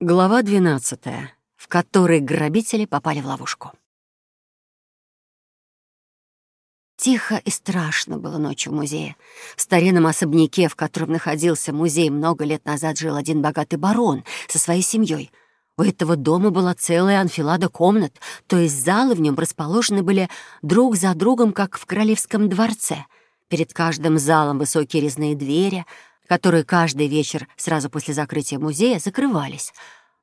Глава 12, в которой грабители попали в ловушку. Тихо и страшно было ночью в музее. В старинном особняке, в котором находился музей, много лет назад жил один богатый барон со своей семьей. У этого дома была целая анфилада комнат, то есть залы в нем расположены были друг за другом, как в королевском дворце. Перед каждым залом высокие резные двери — которые каждый вечер сразу после закрытия музея закрывались.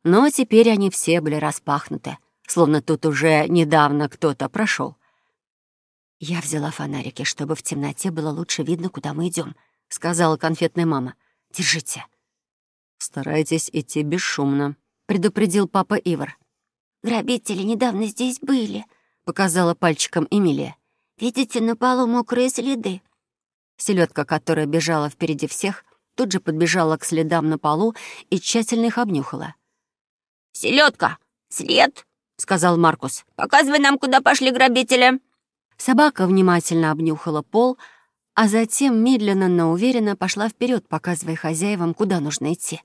Но теперь они все были распахнуты, словно тут уже недавно кто-то прошел. «Я взяла фонарики, чтобы в темноте было лучше видно, куда мы идем, сказала конфетная мама. «Держите». «Старайтесь идти бесшумно», — предупредил папа Ивар. «Грабители недавно здесь были», — показала пальчиком Эмилия. «Видите, на полу мокрые следы». Селедка, которая бежала впереди всех, тут же подбежала к следам на полу и тщательно их обнюхала. «Селедка! След!» — сказал Маркус. «Показывай нам, куда пошли грабители!» Собака внимательно обнюхала пол, а затем медленно, но уверенно пошла вперед, показывая хозяевам, куда нужно идти.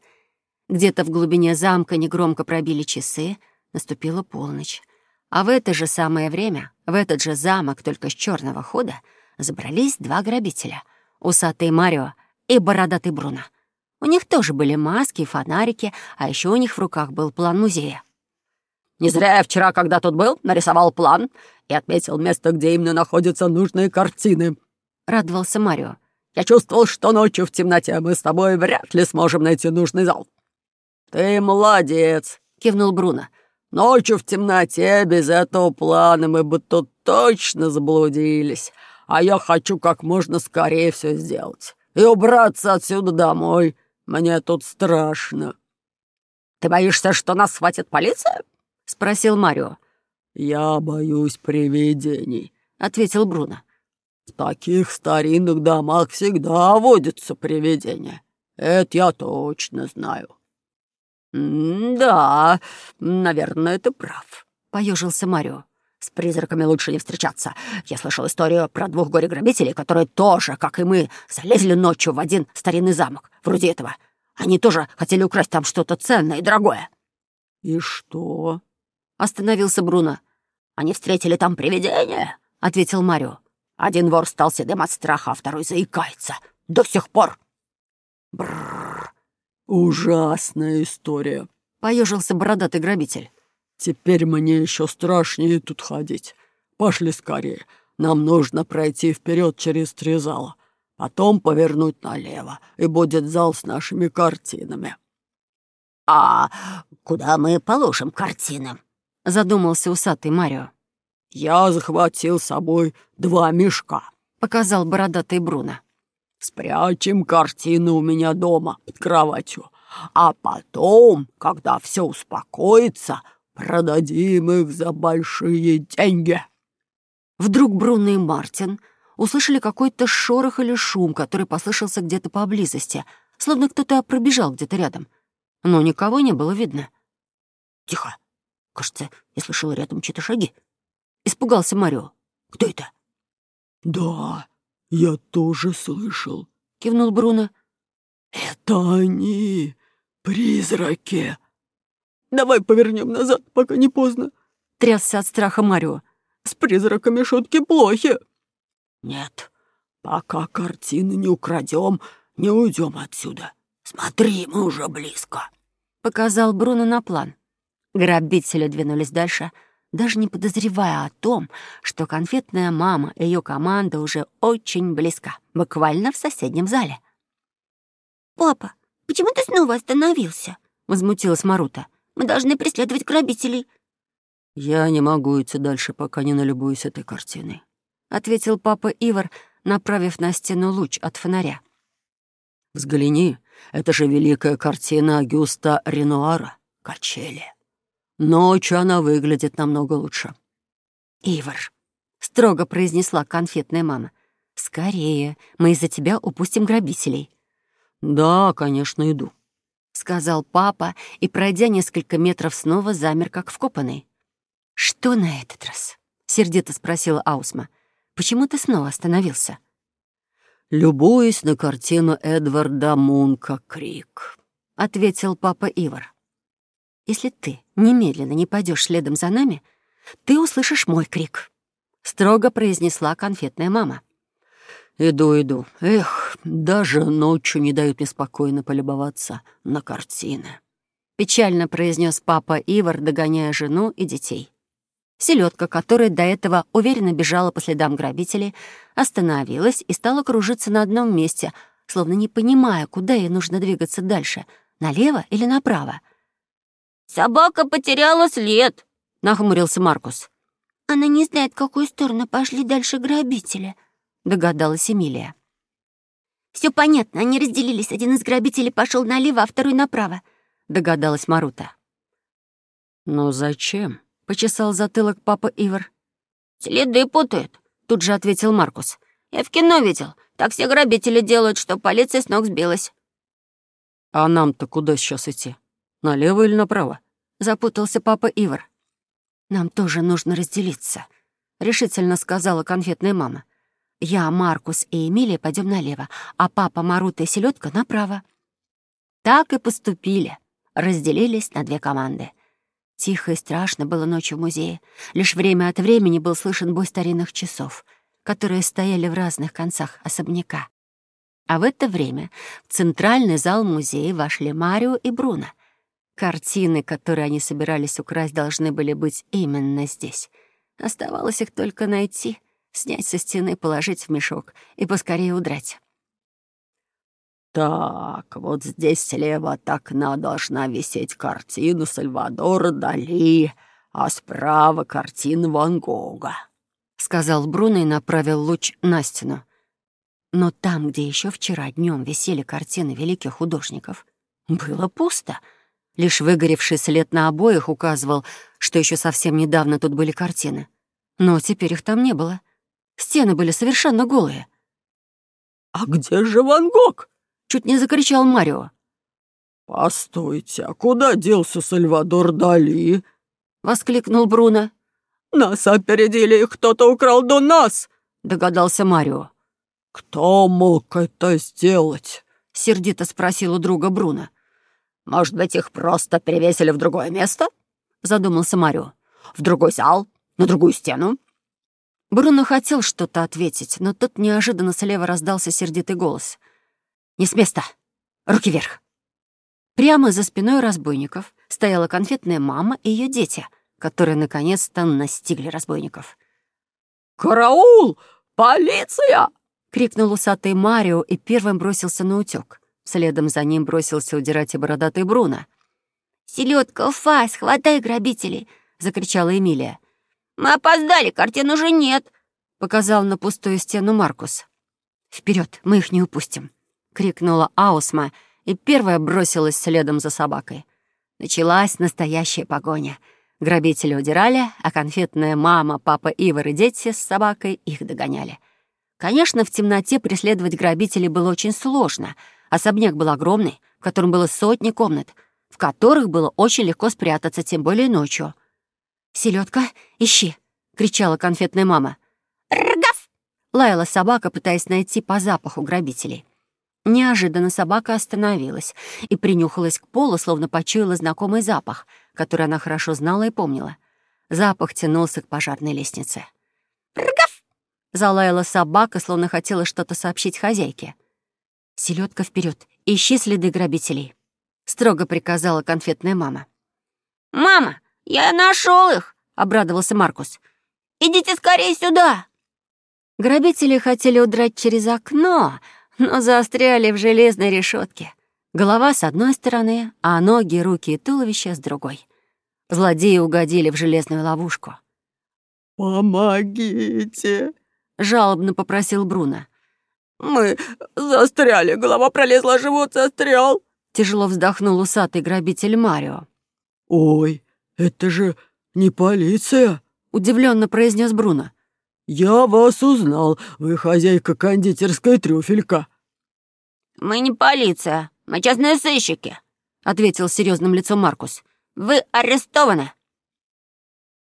Где-то в глубине замка негромко пробили часы, наступила полночь. А в это же самое время, в этот же замок, только с черного хода, забрались два грабителя — усатый Марио и бородатый Бруно. У них тоже были маски и фонарики, а еще у них в руках был план музея. «Не зря я вчера, когда тут был, нарисовал план и отметил место, где именно находятся нужные картины», — радовался Марио. «Я чувствовал, что ночью в темноте мы с тобой вряд ли сможем найти нужный зал». «Ты молодец», — кивнул Бруно. «Ночью в темноте без этого плана мы бы тут точно заблудились, а я хочу как можно скорее все сделать и убраться отсюда домой. Мне тут страшно». «Ты боишься, что нас схватит полиция?» — спросил Марио. «Я боюсь привидений», — ответил Бруно. «В таких старинных домах всегда водятся привидения. Это я точно знаю». «Да, наверное, ты прав», — поежился Марио. С призраками лучше не встречаться. Я слышал историю про двух горе-грабителей, которые тоже, как и мы, залезли ночью в один старинный замок, вроде этого. Они тоже хотели украсть там что-то ценное и дорогое». «И что?» — остановился Бруно. «Они встретили там привидение», — ответил Марио. «Один вор стал седым от страха, а второй заикается. До сих пор». «Брррр, ужасная история», — поежился бородатый грабитель. Теперь мне еще страшнее тут ходить. Пошли скорее. Нам нужно пройти вперед через три зала, потом повернуть налево, и будет зал с нашими картинами». «А куда мы положим картины?» — задумался усатый Марио. «Я захватил с собой два мешка», — показал бородатый Бруно. «Спрячем картины у меня дома под кроватью, а потом, когда все успокоится, Продадим их за большие деньги!» Вдруг Бруно и Мартин услышали какой-то шорох или шум, который послышался где-то поблизости, словно кто-то пробежал где-то рядом. Но никого не было видно. «Тихо! Кажется, я слышал рядом чьи-то шаги». Испугался Марио. «Кто это?» «Да, я тоже слышал», — кивнул Бруно. «Это они, призраки!» Давай повернем назад, пока не поздно. Трясся от страха Марио. С призраками шутки плохи. Нет, пока картины не украдем, не уйдем отсюда. Смотри, мы уже близко. Показал Бруно на план. Грабители двинулись дальше, даже не подозревая о том, что конфетная мама и ее команда уже очень близко, буквально в соседнем зале. «Папа, почему ты снова остановился?» — возмутилась Марута. Мы должны преследовать грабителей». «Я не могу идти дальше, пока не налюбуюсь этой картиной», — ответил папа Ивар, направив на стену луч от фонаря. «Взгляни, это же великая картина Агюста Ренуара «Качели». Ночью она выглядит намного лучше». «Ивар», — строго произнесла конфетная мама, — «скорее, мы из-за тебя упустим грабителей». «Да, конечно, иду», — сказал папа и, пройдя несколько метров, снова замер, как вкопанный. «Что на этот раз?» — сердито спросила Аусма. «Почему ты снова остановился?» «Любуюсь на картину Эдварда Мунка «Крик», — ответил папа Ивар. Если ты немедленно не пойдешь следом за нами, ты услышишь мой крик», — строго произнесла конфетная мама. «Иду, иду. Эх, даже ночью не дают мне спокойно полюбоваться на картины», — печально произнес папа Ивар, догоняя жену и детей. Селедка, которая до этого уверенно бежала по следам грабителей, остановилась и стала кружиться на одном месте, словно не понимая, куда ей нужно двигаться дальше — налево или направо. «Собака потеряла след», — нахмурился Маркус. «Она не знает, в какую сторону пошли дальше грабители», — догадалась Эмилия. Все понятно, они разделились. Один из грабителей пошел налево, а второй направо», — догадалась Марута. «Но зачем?» почесал затылок папа Ивар. «Следы путают», — тут же ответил Маркус. «Я в кино видел. Так все грабители делают, что полиция с ног сбилась». «А нам-то куда сейчас идти? Налево или направо?» — запутался папа Ивар. «Нам тоже нужно разделиться», — решительно сказала конфетная мама. «Я, Маркус и Эмилия пойдем налево, а папа, Марута и Селедка направо». Так и поступили. Разделились на две команды. Тихо и страшно было ночью в музее. Лишь время от времени был слышен бой старинных часов, которые стояли в разных концах особняка. А в это время в центральный зал музея вошли Марио и Бруно. Картины, которые они собирались украсть, должны были быть именно здесь. Оставалось их только найти, снять со стены, положить в мешок и поскорее удрать. Так, вот здесь слева от окна должна висеть картина Сальвадора Дали, а справа картина Ван Гога», — сказал Бруно и направил луч на стену. Но там, где еще вчера днем висели картины великих художников, было пусто. Лишь выгоревший след на обоих указывал, что еще совсем недавно тут были картины. Но теперь их там не было. Стены были совершенно голые. «А где же Ван Гог?» Чуть не закричал Марио. «Постойте, а куда делся Сальвадор Дали?» — воскликнул Бруно. «Нас опередили, и кто-то украл до нас!» — догадался Марио. «Кто мог это сделать?» — сердито спросил у друга Бруно. «Может быть, их просто перевесили в другое место?» — задумался Марио. «В другой зал? На другую стену?» Бруно хотел что-то ответить, но тут неожиданно слева раздался сердитый голос — «Не с места! Руки вверх!» Прямо за спиной разбойников стояла конфетная мама и ее дети, которые наконец-то настигли разбойников. «Караул! Полиция!» — крикнул усатый Марио и первым бросился на утёк. Следом за ним бросился удирать и бородатый Бруно. «Селёдка, Фас, хватай грабителей!» — закричала Эмилия. «Мы опоздали, картин уже нет!» — показал на пустую стену Маркус. Вперед, мы их не упустим!» — крикнула Аусма и первая бросилась следом за собакой. Началась настоящая погоня. Грабители удирали, а конфетная мама, папа Ивар и дети с собакой их догоняли. Конечно, в темноте преследовать грабителей было очень сложно. Особняк был огромный, в котором было сотни комнат, в которых было очень легко спрятаться, тем более ночью. «Селедка, ищи!» — кричала конфетная мама. «Ргав!» — лаяла собака, пытаясь найти по запаху грабителей. Неожиданно собака остановилась и принюхалась к полу, словно почуяла знакомый запах, который она хорошо знала и помнила. Запах тянулся к пожарной лестнице. «Ргав!» — залаяла собака, словно хотела что-то сообщить хозяйке. Селедка вперед, ищи следы грабителей», — строго приказала конфетная мама. «Мама, я нашел их!» — обрадовался Маркус. «Идите скорее сюда!» Грабители хотели удрать через окно, но застряли в железной решетке. Голова с одной стороны, а ноги, руки и туловище с другой. Злодеи угодили в железную ловушку. «Помогите!» — жалобно попросил Бруно. «Мы застряли, голова пролезла, живот застрял!» Тяжело вздохнул усатый грабитель Марио. «Ой, это же не полиция!» — удивленно произнес Бруно. «Я вас узнал. Вы хозяйка кондитерской трюфелька». «Мы не полиция, мы частные сыщики», — ответил серьезным лицом Маркус. «Вы арестованы».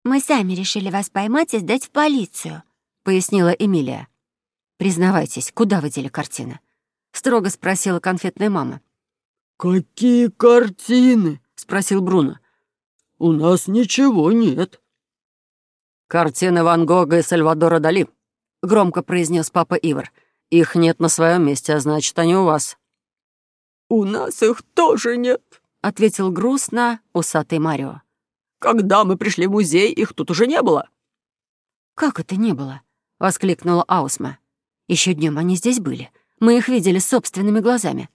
«Мы сами решили вас поймать и сдать в полицию», — пояснила Эмилия. «Признавайтесь, куда вы дели картины?» — строго спросила конфетная мама. «Какие картины?» — спросил Бруно. У нас ничего нет». «Картины Ван Гога и Сальвадора Дали», — громко произнес папа Ивар. «Их нет на своем месте, а значит, они у вас». «У нас их тоже нет», — ответил грустно усатый Марио. «Когда мы пришли в музей, их тут уже не было». «Как это не было?» — воскликнула Аусма. Еще днем они здесь были. Мы их видели собственными глазами».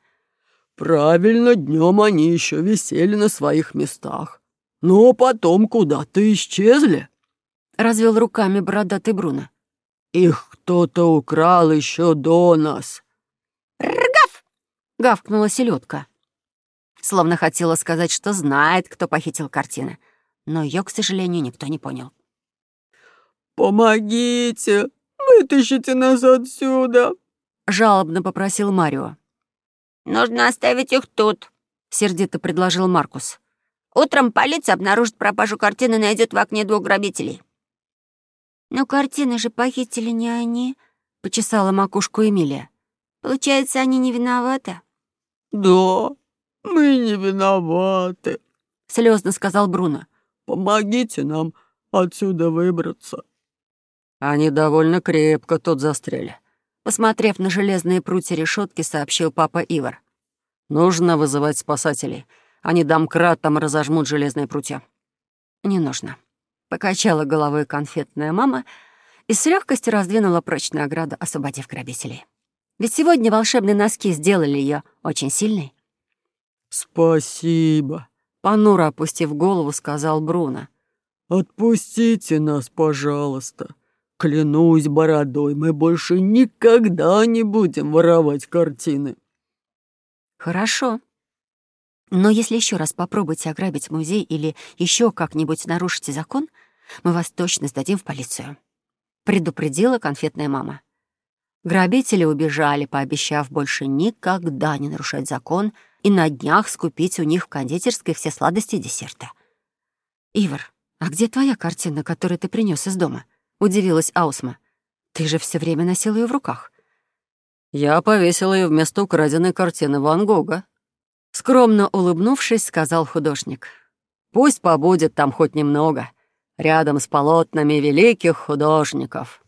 «Правильно, днем они еще висели на своих местах. Но потом куда-то исчезли». Развел руками бородатый Бруно. «Их кто-то украл еще до нас». «Ргав!» — гавкнула селедка. Словно хотела сказать, что знает, кто похитил картины. Но ее, к сожалению, никто не понял. «Помогите! Вытащите нас отсюда!» — жалобно попросил Марио. «Нужно оставить их тут», — сердито предложил Маркус. «Утром полиция обнаружит пропажу картины и найдет в окне двух грабителей». «Но картины же похитили не они», — почесала макушку Эмилия. «Получается, они не виноваты?» «Да, мы не виноваты», — слезно сказал Бруно. «Помогите нам отсюда выбраться». Они довольно крепко тут застряли. Посмотрев на железные прутья решетки, сообщил папа Ивар. «Нужно вызывать спасателей. Они домкратом разожмут железные прутья». «Не нужно». Покачала головой конфетная мама и с легкостью раздвинула прочную ограду, освободив грабителей. Ведь сегодня волшебные носки сделали ее очень сильной. «Спасибо», — понуро опустив голову, сказал Бруно. «Отпустите нас, пожалуйста. Клянусь бородой, мы больше никогда не будем воровать картины. Хорошо. Но если еще раз попробуете ограбить музей или еще как-нибудь нарушите закон, мы вас точно сдадим в полицию. Предупредила конфетная мама. Грабители убежали, пообещав больше никогда не нарушать закон и на днях скупить у них в кондитерской все сладости и десерты. «Ивар, а где твоя картина, которую ты принес из дома?» — удивилась Аусма. «Ты же все время носил ее в руках». «Я повесил ее вместо украденной картины Ван Гога», — скромно улыбнувшись, сказал художник. «Пусть побудет там хоть немного, рядом с полотнами великих художников».